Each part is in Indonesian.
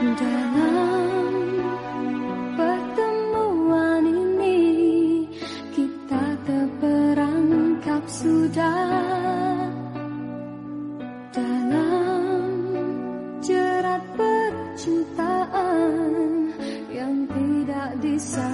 Dalam pertemuan ini kita terperangkap sudah. Dalam jerat percintaan yang tidak bisa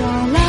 đó là